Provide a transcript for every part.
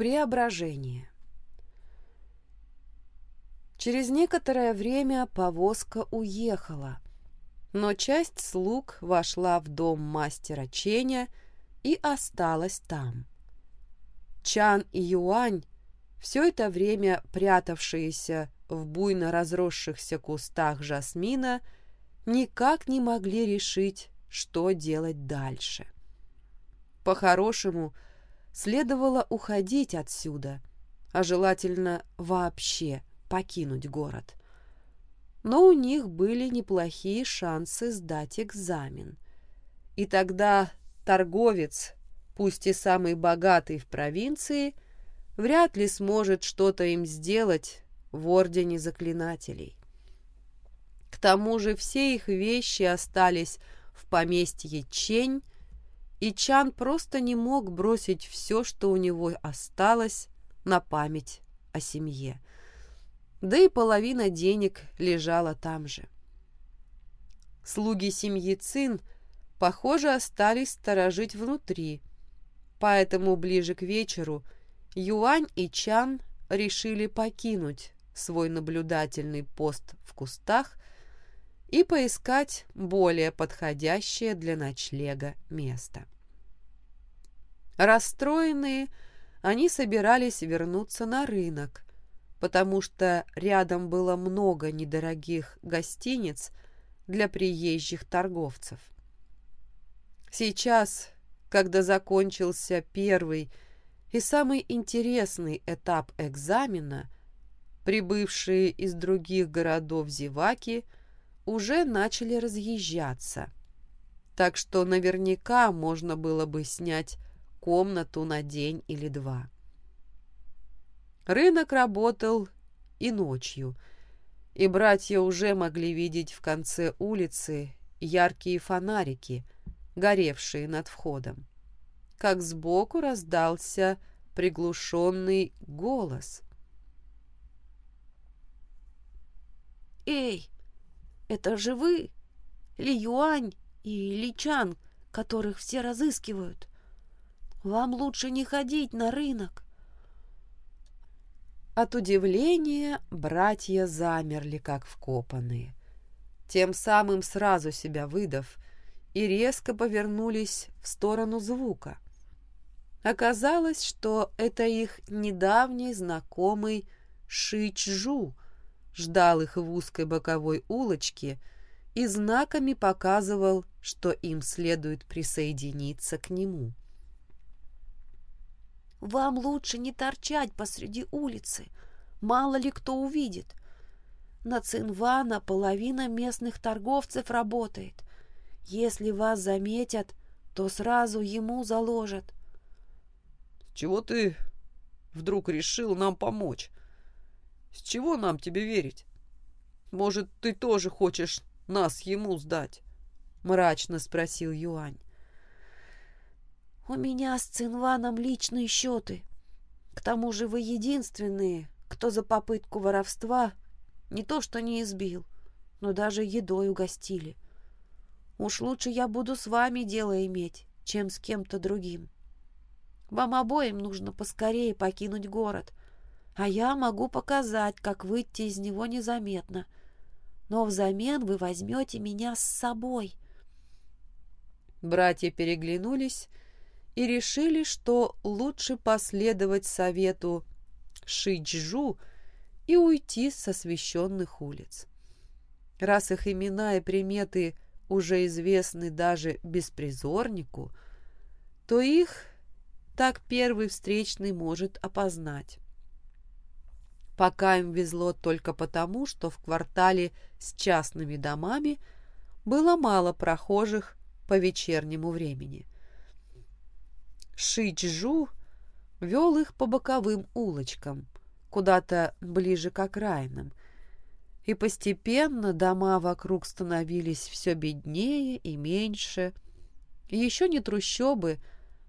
Преображение. Через некоторое время повозка уехала, но часть слуг вошла в дом мастера Ченя и осталась там. Чан и Юань, все это время прятавшиеся в буйно разросшихся кустах жасмина, никак не могли решить, что делать дальше. По-хорошему, следовало уходить отсюда, а желательно вообще покинуть город. Но у них были неплохие шансы сдать экзамен. И тогда торговец, пусть и самый богатый в провинции, вряд ли сможет что-то им сделать в Ордене Заклинателей. К тому же все их вещи остались в поместье Чень, и Чан просто не мог бросить все, что у него осталось, на память о семье. Да и половина денег лежала там же. Слуги семьи Цин, похоже, остались сторожить внутри, поэтому ближе к вечеру Юань и Чан решили покинуть свой наблюдательный пост в кустах и поискать более подходящее для ночлега место. Расстроенные, они собирались вернуться на рынок, потому что рядом было много недорогих гостиниц для приезжих торговцев. Сейчас, когда закончился первый и самый интересный этап экзамена, прибывшие из других городов зеваки – уже начали разъезжаться, так что наверняка можно было бы снять комнату на день или два. Рынок работал и ночью, и братья уже могли видеть в конце улицы яркие фонарики, горевшие над входом. Как сбоку раздался приглушенный голос. «Эй, это же вы, Ли Юань и Ли Чан, которых все разыскивают. Вам лучше не ходить на рынок. От удивления братья замерли, как вкопанные, тем самым сразу себя выдав, и резко повернулись в сторону звука. Оказалось, что это их недавний знакомый Шичжу — ждал их в узкой боковой улочке и знаками показывал, что им следует присоединиться к нему. «Вам лучше не торчать посреди улицы, мало ли кто увидит. На Цинвана половина местных торговцев работает. Если вас заметят, то сразу ему заложат». «Чего ты вдруг решил нам помочь?» С чего нам тебе верить? Может, ты тоже хочешь нас ему сдать? Мрачно спросил Юань. У меня с Цинваном личные счеты. К тому же вы единственные, кто за попытку воровства не то что не избил, но даже едой угостили. Уж лучше я буду с вами дело иметь, чем с кем-то другим. Вам обоим нужно поскорее покинуть город, а я могу показать, как выйти из него незаметно. Но взамен вы возьмете меня с собой. Братья переглянулись и решили, что лучше последовать совету Шиджу и уйти с освещенных улиц. Раз их имена и приметы уже известны даже беспризорнику, то их так первый встречный может опознать. Пока им везло только потому, что в квартале с частными домами было мало прохожих по вечернему времени. Шичжу вел их по боковым улочкам, куда-то ближе к окраинам, и постепенно дома вокруг становились все беднее и меньше. Еще не трущобы,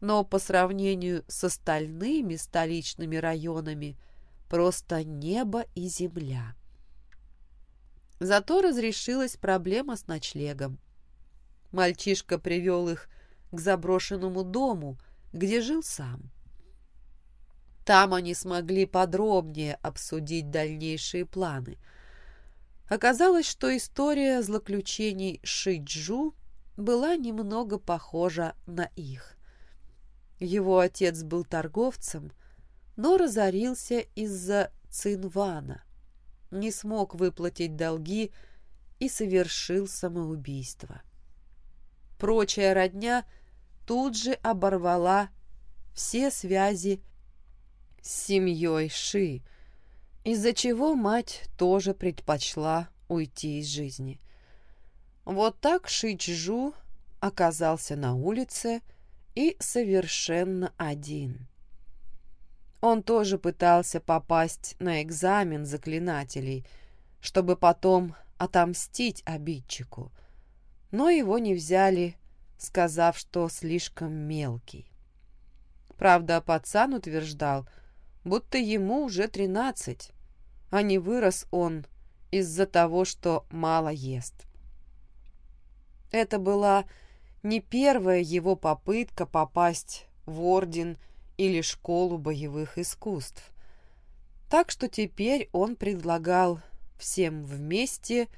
но по сравнению с остальными столичными районами Просто небо и земля. Зато разрешилась проблема с ночлегом. Мальчишка привел их к заброшенному дому, где жил сам. Там они смогли подробнее обсудить дальнейшие планы. Оказалось, что история злоключений Шиджу была немного похожа на их. Его отец был торговцем, но разорился из-за Цинвана, не смог выплатить долги и совершил самоубийство. Прочая родня тут же оборвала все связи с семьей Ши, из-за чего мать тоже предпочла уйти из жизни. Вот так Шичжу оказался на улице и совершенно один. Он тоже пытался попасть на экзамен заклинателей, чтобы потом отомстить обидчику, но его не взяли, сказав, что слишком мелкий. Правда, пацан утверждал, будто ему уже тринадцать, а не вырос он из-за того, что мало ест. Это была не первая его попытка попасть в орден или школу боевых искусств. Так что теперь он предлагал всем вместе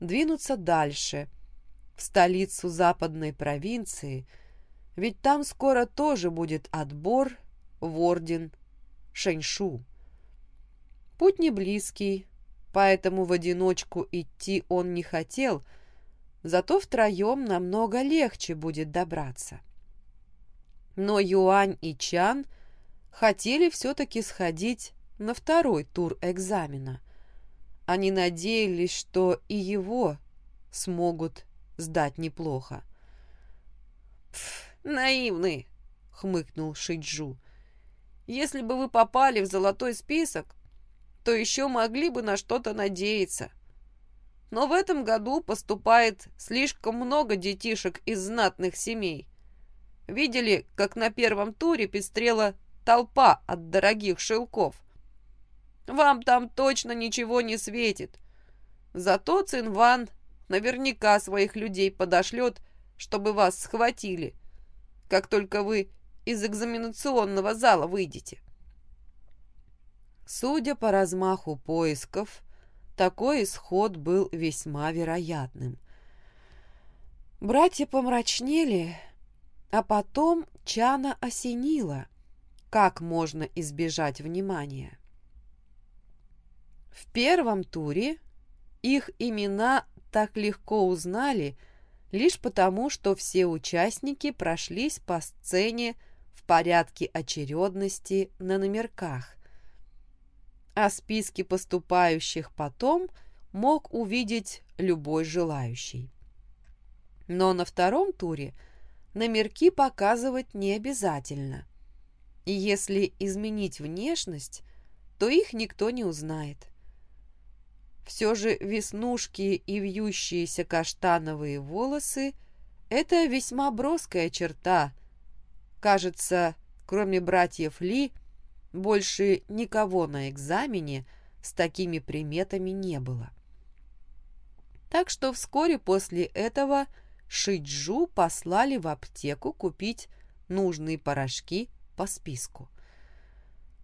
двинуться дальше, в столицу западной провинции, ведь там скоро тоже будет отбор в орден Шэньшу. Путь не близкий, поэтому в одиночку идти он не хотел, зато втроем намного легче будет добраться. Но Юань и Чан хотели все-таки сходить на второй тур экзамена. Они надеялись, что и его смогут сдать неплохо. «Пф, наивный!» — хмыкнул Шиджу. Если бы вы попали в золотой список, то еще могли бы на что-то надеяться. Но в этом году поступает слишком много детишек из знатных семей. Видели, как на первом туре пестрела толпа от дорогих шелков? Вам там точно ничего не светит. Зато Цинван наверняка своих людей подошлет, чтобы вас схватили, как только вы из экзаменационного зала выйдете. Судя по размаху поисков, такой исход был весьма вероятным. Братья помрачнели, а потом Чана осенила, как можно избежать внимания. В первом туре их имена так легко узнали лишь потому, что все участники прошлись по сцене порядке очередности на номерках. А списки поступающих потом мог увидеть любой желающий. Но на втором туре номерки показывать не обязательно. И если изменить внешность, то их никто не узнает. Все же веснушки и вьющиеся каштановые волосы – это весьма броская черта – Кажется, кроме братьев Ли, больше никого на экзамене с такими приметами не было. Так что вскоре после этого Шиджу послали в аптеку купить нужные порошки по списку.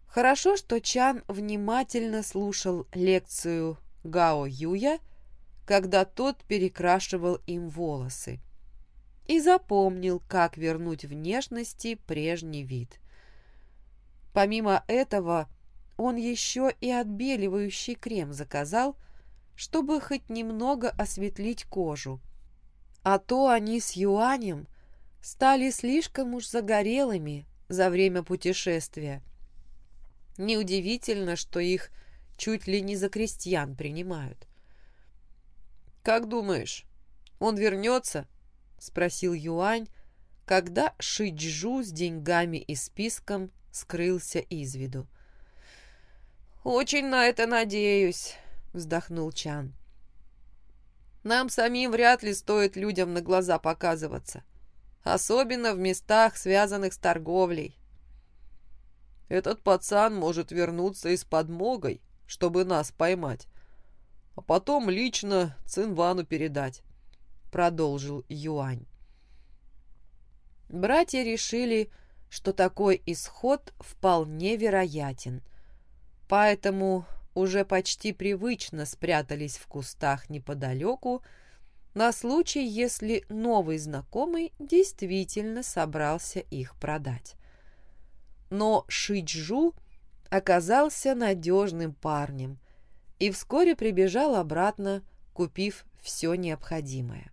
Хорошо, что Чан внимательно слушал лекцию Гао Юя, когда тот перекрашивал им волосы и запомнил, как вернуть внешности прежний вид. Помимо этого, он еще и отбеливающий крем заказал, чтобы хоть немного осветлить кожу. А то они с Юанем стали слишком уж загорелыми за время путешествия. Неудивительно, что их чуть ли не за крестьян принимают. «Как думаешь, он вернется?» — спросил Юань, когда Шиджу с деньгами и списком скрылся из виду. «Очень на это надеюсь», — вздохнул Чан. «Нам самим вряд ли стоит людям на глаза показываться, особенно в местах, связанных с торговлей». «Этот пацан может вернуться и с подмогой, чтобы нас поймать, а потом лично Цинвану передать продолжил Юань. Братья решили, что такой исход вполне вероятен, поэтому уже почти привычно спрятались в кустах неподалеку, на случай, если новый знакомый действительно собрался их продать. Но Шиджу оказался надежным парнем и вскоре прибежал обратно, купив все необходимое.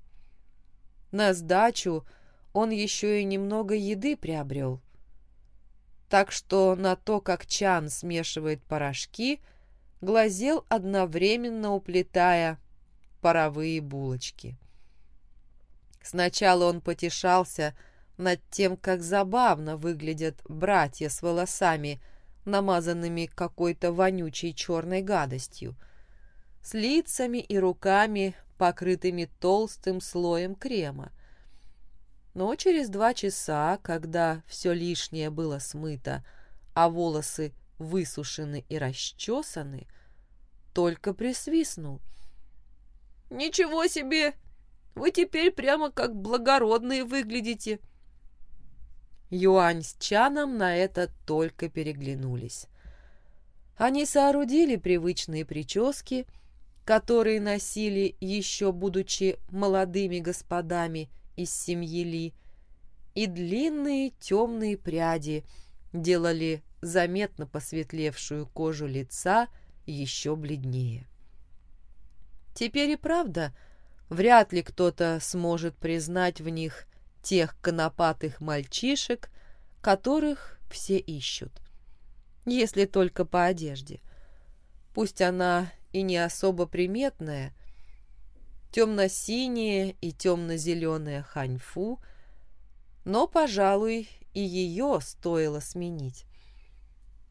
На сдачу он еще и немного еды приобрел. Так что на то, как Чан смешивает порошки, глазел одновременно уплетая паровые булочки. Сначала он потешался над тем, как забавно выглядят братья с волосами, намазанными какой-то вонючей черной гадостью, с лицами и руками, покрытыми толстым слоем крема. Но через два часа, когда все лишнее было смыто, а волосы высушены и расчесаны, только присвистнул. «Ничего себе! Вы теперь прямо как благородные выглядите!» Юань с Чаном на это только переглянулись. Они соорудили привычные прически, которые носили еще будучи молодыми господами из семьи Ли, и длинные темные пряди делали заметно посветлевшую кожу лица еще бледнее. Теперь и правда, вряд ли кто-то сможет признать в них тех конопатых мальчишек, которых все ищут. Если только по одежде. Пусть она и не особо приметная, темно-синее и темно-зеленое ханьфу, но, пожалуй, и ее стоило сменить.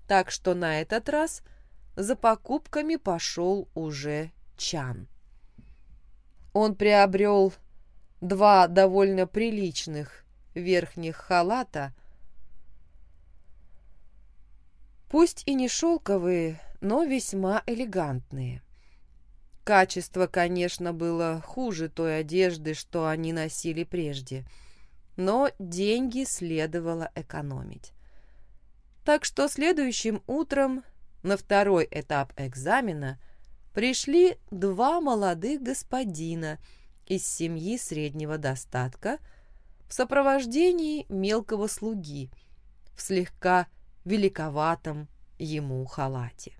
Так что на этот раз за покупками пошел уже Чан. Он приобрел два довольно приличных верхних халата, пусть и не шелковые, но весьма элегантные. Качество, конечно, было хуже той одежды, что они носили прежде, но деньги следовало экономить. Так что следующим утром на второй этап экзамена пришли два молодых господина – из семьи среднего достатка в сопровождении мелкого слуги в слегка великоватом ему халате.